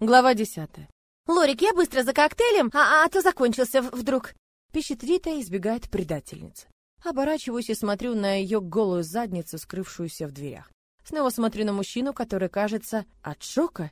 Глава десятая. «Лорик, я быстро за коктейлем, а, а то закончился вдруг!» Пищит Рита и избегает предательница. Оборачиваюсь и смотрю на ее голую задницу, скрывшуюся в дверях. Снова смотрю на мужчину, который, кажется, от шока.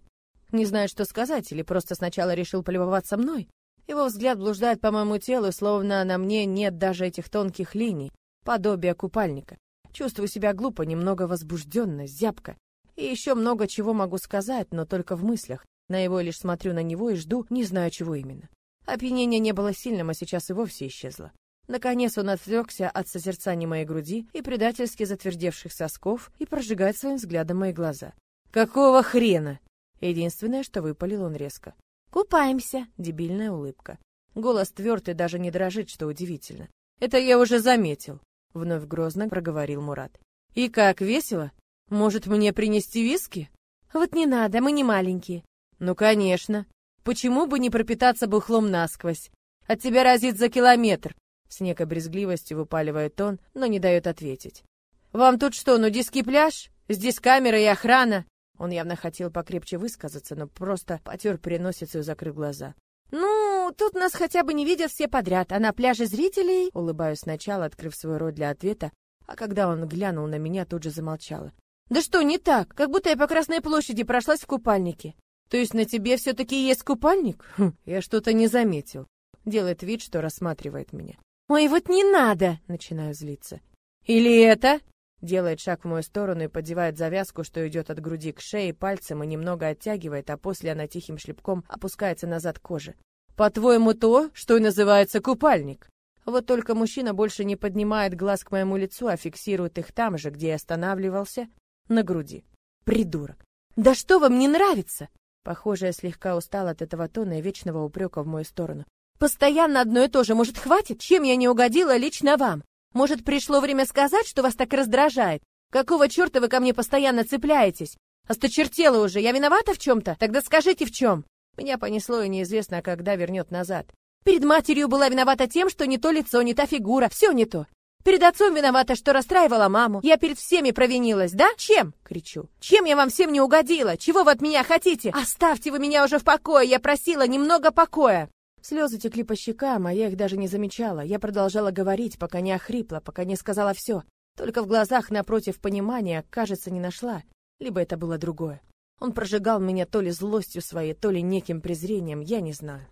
Не знает, что сказать, или просто сначала решил полюбоваться мной. Его взгляд блуждает по моему телу, словно на мне нет даже этих тонких линий, подобия купальника. Чувствую себя глупо, немного возбужденно, зябко. И еще много чего могу сказать, но только в мыслях. На его лишь смотрю на него и жду, не знаю чего именно. Опьянение не было сильным, а сейчас и вовсе исчезло. Наконец он отвлекся от созерцания моей груди и предательски затвердевших сосков и прожигает своим взглядом мои глаза. «Какого хрена?» Единственное, что выпалил он резко. «Купаемся!» — дебильная улыбка. Голос твердый, даже не дрожит, что удивительно. «Это я уже заметил», — вновь грозно проговорил Мурат. «И как, весело? Может, мне принести виски?» «Вот не надо, мы не маленькие». «Ну, конечно. Почему бы не пропитаться бухлом насквозь? От тебя разит за километр!» С некой брезгливостью выпаливает он, но не дает ответить. «Вам тут что, нудистский пляж? Здесь камера и охрана!» Он явно хотел покрепче высказаться, но просто потер переносицу и закрыл глаза. «Ну, тут нас хотя бы не видят все подряд, а на пляже зрителей...» Улыбаюсь сначала, открыв свой рот для ответа, а когда он глянул на меня, тут же замолчала. «Да что, не так? Как будто я по Красной площади прошлась в купальнике». То есть на тебе все-таки есть купальник? Хм, я что-то не заметил. Делает вид, что рассматривает меня. Ой, вот не надо, начинаю злиться. Или это? Делает шаг в мою сторону и поддевает завязку, что идет от груди к шее пальцем и немного оттягивает, а после она тихим шлепком опускается назад к коже. По-твоему, то, что и называется купальник? Вот только мужчина больше не поднимает глаз к моему лицу, а фиксирует их там же, где я останавливался, на груди. Придурок. Да что вам не нравится? Похоже, я слегка устал от этого тона и вечного упрека в мою сторону. Постоянно одно и то же. Может, хватит? Чем я не угодила лично вам? Может, пришло время сказать, что вас так раздражает? Какого черта вы ко мне постоянно цепляетесь? Осточертела уже. Я виновата в чем-то? Тогда скажите, в чем? Меня понесло, и неизвестно, когда вернет назад. Перед матерью была виновата тем, что не то лицо, не та фигура, все не то. Перед отцом виновата, что расстраивала маму. Я перед всеми провинилась, да? Чем? Кричу. Чем я вам всем не угодила? Чего вы от меня хотите? Оставьте вы меня уже в покое. Я просила немного покоя. Слезы текли по щекам, а я их даже не замечала. Я продолжала говорить, пока не охрипла, пока не сказала все. Только в глазах напротив понимания, кажется, не нашла. Либо это было другое. Он прожигал меня то ли злостью своей, то ли неким презрением, я не знаю.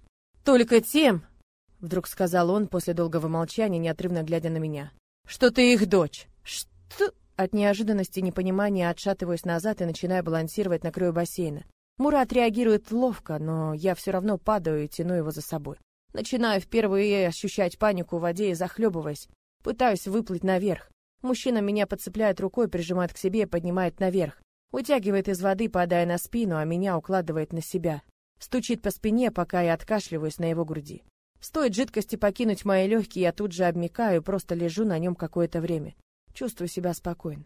«Только тем, Вдруг сказал он после долгого молчания, неотрывно глядя на меня. «Что ты их дочь?» «Что?» От неожиданности и непонимания отшатываюсь назад и начинаю балансировать на краю бассейна. Мурат реагирует ловко, но я все равно падаю и тяну его за собой. Начинаю впервые ощущать панику в воде и захлебываясь. Пытаюсь выплыть наверх. Мужчина меня подцепляет рукой, прижимает к себе и поднимает наверх. Утягивает из воды, падая на спину, а меня укладывает на себя. Стучит по спине, пока я откашливаюсь на его груди. Стоит жидкости покинуть мои легкие, я тут же обмикаю, просто лежу на нем какое-то время. Чувствую себя спокойно,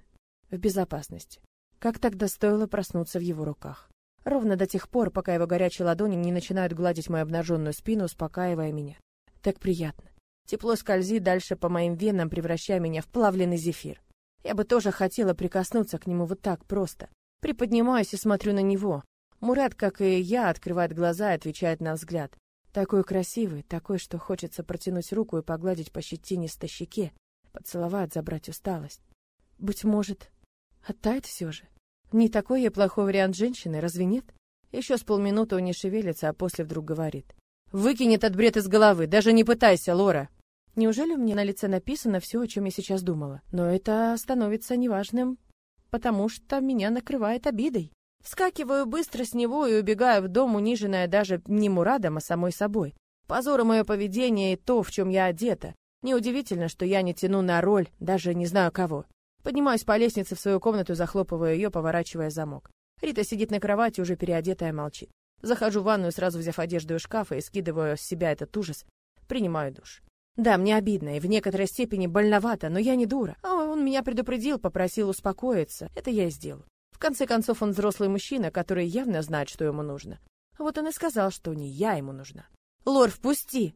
в безопасности. Как тогда стоило проснуться в его руках? Ровно до тех пор, пока его горячие ладони не начинают гладить мою обнаженную спину, успокаивая меня. Так приятно. Тепло скользит дальше по моим венам, превращая меня в плавленый зефир. Я бы тоже хотела прикоснуться к нему вот так просто. Приподнимаюсь и смотрю на него. Мурат, как и я, открывает глаза и отвечает на взгляд. Такой красивый, такой, что хочется протянуть руку и погладить по щетинистой щеке, поцеловать, забрать усталость. Быть может, оттает все же. Не такой я плохой вариант женщины, разве нет? Еще с полминуты он не шевелится, а после вдруг говорит. «Выкинь этот бред из головы, даже не пытайся, Лора!» Неужели мне на лице написано все, о чем я сейчас думала? Но это становится неважным, потому что меня накрывает обидой. Скакиваю быстро с него и убегаю в дом, униженная даже не Мурадом, а самой собой. Позор мое поведение и то, в чем я одета. Неудивительно, что я не тяну на роль, даже не знаю кого. Поднимаюсь по лестнице в свою комнату, захлопываю ее, поворачивая замок. Рита сидит на кровати, уже переодетая, молчит. Захожу в ванную, сразу взяв одежду из шкафа и скидываю с себя этот ужас. Принимаю душ. Да, мне обидно и в некоторой степени больновато, но я не дура. А он меня предупредил, попросил успокоиться. Это я и сделал конце концов, он взрослый мужчина, который явно знает, что ему нужно. Вот он и сказал, что не я ему нужна. «Лор, впусти!»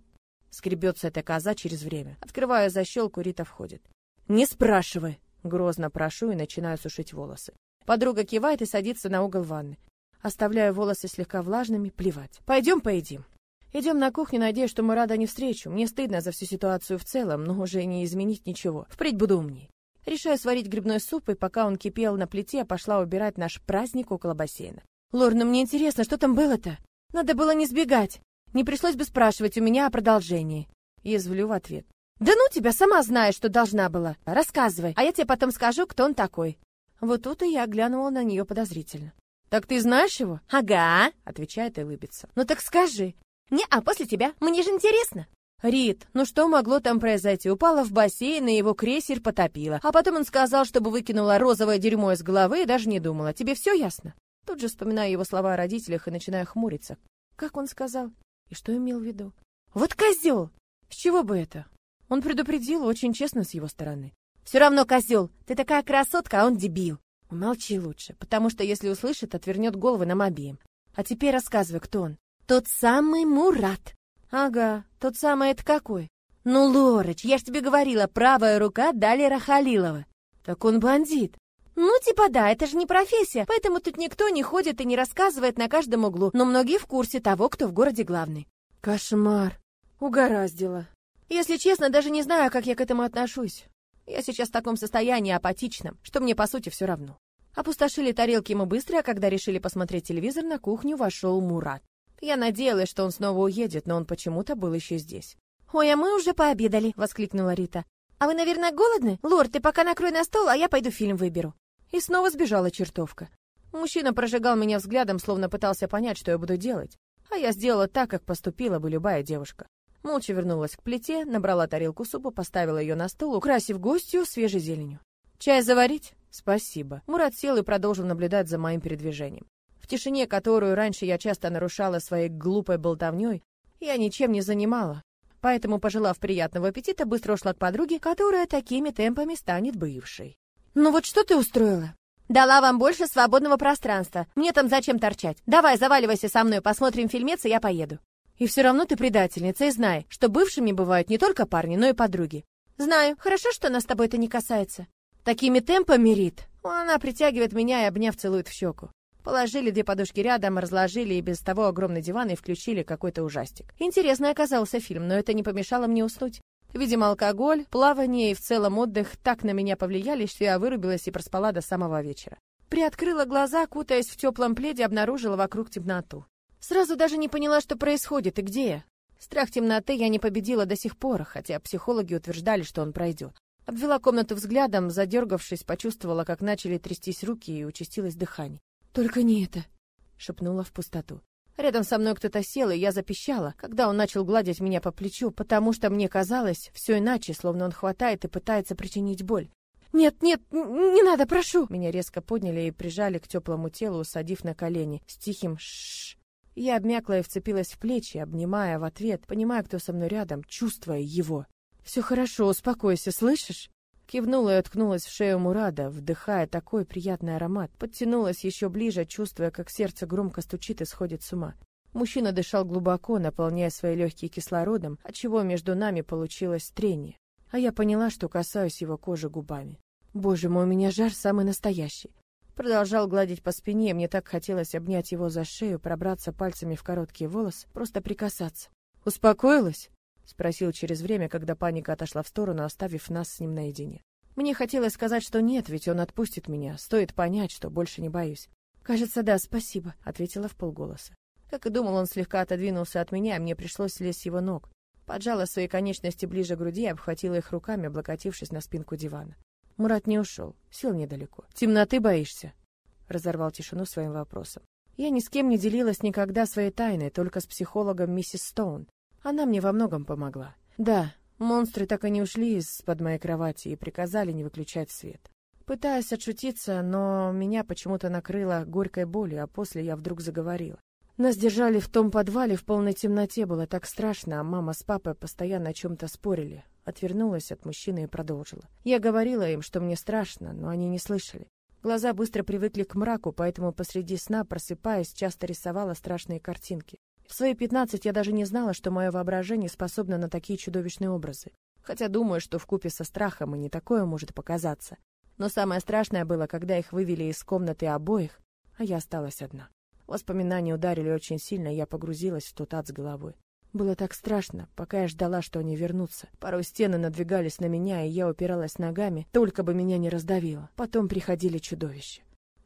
Скребется эта коза через время. Открывая защелку, Рита входит. «Не спрашивай!» Грозно прошу и начинаю сушить волосы. Подруга кивает и садится на угол ванны. Оставляю волосы слегка влажными, плевать. Пойдем поедим. Идем на кухню, надеюсь, что мы рада не встречу. Мне стыдно за всю ситуацию в целом, но уже не изменить ничего. Впредь буду умней. Решаю сварить грибной суп, и пока он кипел на плите, пошла убирать наш праздник около бассейна. Лор, ну мне интересно, что там было-то? Надо было не сбегать. Не пришлось бы спрашивать у меня о продолжении. Язвлю в ответ. Да ну тебя, сама знаешь, что должна была. Рассказывай, а я тебе потом скажу, кто он такой. Вот тут и я глянула на нее подозрительно. «Так ты знаешь его?» «Ага», — отвечает и улыбится. «Ну так скажи». «Не, а после тебя? Мне же интересно». Рит, ну что могло там произойти? Упала в бассейн, и его крейсер потопило. А потом он сказал, чтобы выкинула розовое дерьмо из головы, и даже не думала. Тебе все ясно? Тут же вспоминаю его слова о родителях и начинаю хмуриться. Как он сказал? И что имел в виду? Вот козел! С чего бы это? Он предупредил очень честно с его стороны. Все равно козел. Ты такая красотка, а он дебил. Молчи лучше, потому что если услышит, отвернет головы нам обеим. А теперь рассказывай, кто он. Тот самый Мурат. Ага, тот самый это какой? Ну, Лорыч, я ж тебе говорила, правая рука Далера Халилова. Так он бандит. Ну, типа да, это же не профессия, поэтому тут никто не ходит и не рассказывает на каждом углу, но многие в курсе того, кто в городе главный. Кошмар. Угораздило. Если честно, даже не знаю, как я к этому отношусь. Я сейчас в таком состоянии апатичном, что мне по сути все равно. Опустошили тарелки мы быстро, а когда решили посмотреть телевизор, на кухню вошел Мурат. Я надеялась, что он снова уедет, но он почему-то был еще здесь. «Ой, а мы уже пообедали!» — воскликнула Рита. «А вы, наверное, голодны? Лорд, ты пока накрой на стол, а я пойду фильм выберу». И снова сбежала чертовка. Мужчина прожигал меня взглядом, словно пытался понять, что я буду делать. А я сделала так, как поступила бы любая девушка. Молча вернулась к плите, набрала тарелку супа, поставила ее на стол, украсив гостью свежей зеленью. «Чай заварить?» «Спасибо». Мурат сел и продолжил наблюдать за моим передвижением. В тишине, которую раньше я часто нарушала своей глупой болтовней, я ничем не занимала. Поэтому, пожелав приятного аппетита, быстро ушла к подруге, которая такими темпами станет бывшей. «Ну вот что ты устроила?» «Дала вам больше свободного пространства. Мне там зачем торчать? Давай, заваливайся со мной, посмотрим фильмец, и я поеду». И все равно ты предательница, и знай, что бывшими бывают не только парни, но и подруги. Знаю. Хорошо, что нас с тобой это не касается. Такими темпами, Рит. Она притягивает меня и, обняв, целует в щеку. Положили две подушки рядом, разложили и без того огромный диван и включили какой-то ужастик. Интересный оказался фильм, но это не помешало мне уснуть. Видимо, алкоголь, плавание и в целом отдых так на меня повлияли, что я вырубилась и проспала до самого вечера. Приоткрыла глаза, кутаясь в теплом пледе, обнаружила вокруг темноту. Сразу даже не поняла, что происходит и где я. Страх темноты я не победила до сих пор, хотя психологи утверждали, что он пройдет. Обвела комнату взглядом, задергавшись, почувствовала, как начали трястись руки и участилось дыхание. «Только не это!» — шепнула в пустоту. Рядом со мной кто-то сел, и я запищала, когда он начал гладить меня по плечу, потому что мне казалось все иначе, словно он хватает и пытается причинить боль. «Нет, нет, не надо, прошу!» Меня резко подняли и прижали к теплому телу, усадив на колени, с тихим «шшш». Я обмякла и вцепилась в плечи, обнимая в ответ, понимая, кто со мной рядом, чувствуя его. «Все хорошо, успокойся, слышишь?» Кивнула и уткнулась в шею Мурада, вдыхая такой приятный аромат. Подтянулась еще ближе, чувствуя, как сердце громко стучит и сходит с ума. Мужчина дышал глубоко, наполняя свои легкие кислородом, отчего между нами получилось трение. А я поняла, что касаюсь его кожи губами. Боже мой, у меня жар самый настоящий. Продолжал гладить по спине, мне так хотелось обнять его за шею, пробраться пальцами в короткие волосы, просто прикасаться. «Успокоилась?» — спросил через время, когда паника отошла в сторону, оставив нас с ним наедине. Мне хотелось сказать, что нет, ведь он отпустит меня. Стоит понять, что больше не боюсь. «Кажется, да, спасибо», — ответила в полголоса. Как и думал, он слегка отодвинулся от меня, и мне пришлось слезть с его ног. Поджала свои конечности ближе к груди и обхватила их руками, облокотившись на спинку дивана. Мурат не ушел, сел недалеко. «Темноты боишься?» — разорвал тишину своим вопросом. Я ни с кем не делилась никогда своей тайной, только с психологом миссис Стоун. Она мне во многом помогла. Да, монстры так и не ушли из-под моей кровати и приказали не выключать свет. Пытаясь отшутиться, но меня почему-то накрыло горькой болью, а после я вдруг заговорила. Нас держали в том подвале в полной темноте, было так страшно, а мама с папой постоянно о чем-то спорили. Отвернулась от мужчины и продолжила. Я говорила им, что мне страшно, но они не слышали. Глаза быстро привыкли к мраку, поэтому посреди сна, просыпаясь, часто рисовала страшные картинки. В свои пятнадцать я даже не знала, что мое воображение способно на такие чудовищные образы. Хотя думаю, что в купе со страхом и не такое может показаться. Но самое страшное было, когда их вывели из комнаты обоих, а я осталась одна. Воспоминания ударили очень сильно, и я погрузилась в тот ад с головой. Было так страшно, пока я ждала, что они вернутся. Порой стены надвигались на меня, и я упиралась ногами, только бы меня не раздавило. Потом приходили чудовища.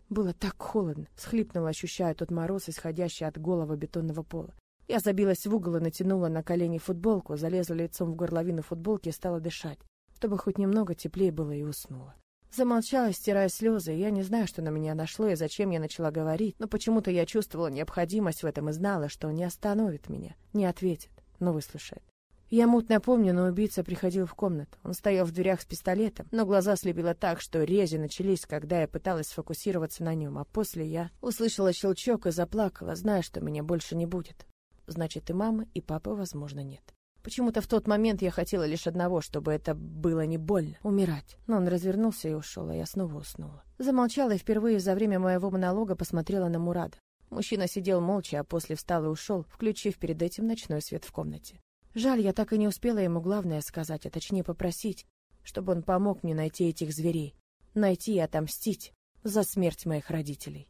Было так холодно, схлипнула, ощущая тот мороз, исходящий от голого бетонного пола. Я забилась в угол и натянула на колени футболку, залезла лицом в горловину футболки и стала дышать, чтобы хоть немного теплее было и уснула. Замолчала, стирая слезы, я не знаю, что на меня нашло и зачем я начала говорить, но почему-то я чувствовала необходимость в этом и знала, что он не остановит меня, не ответит, но выслушает. Я мутно помню, но убийца приходил в комнату. Он стоял в дверях с пистолетом, но глаза слепило так, что рези начались, когда я пыталась сфокусироваться на нем, а после я услышала щелчок и заплакала, зная, что меня больше не будет. Значит, и мамы, и папы, возможно, нет. Почему-то в тот момент я хотела лишь одного, чтобы это было не больно — умирать. Но он развернулся и ушел, а я снова уснула. Замолчала и впервые за время моего монолога посмотрела на Мурада. Мужчина сидел молча, а после встал и ушел, включив перед этим ночной свет в комнате. Жаль, я так и не успела ему главное сказать, а точнее попросить, чтобы он помог мне найти этих зверей. Найти и отомстить за смерть моих родителей.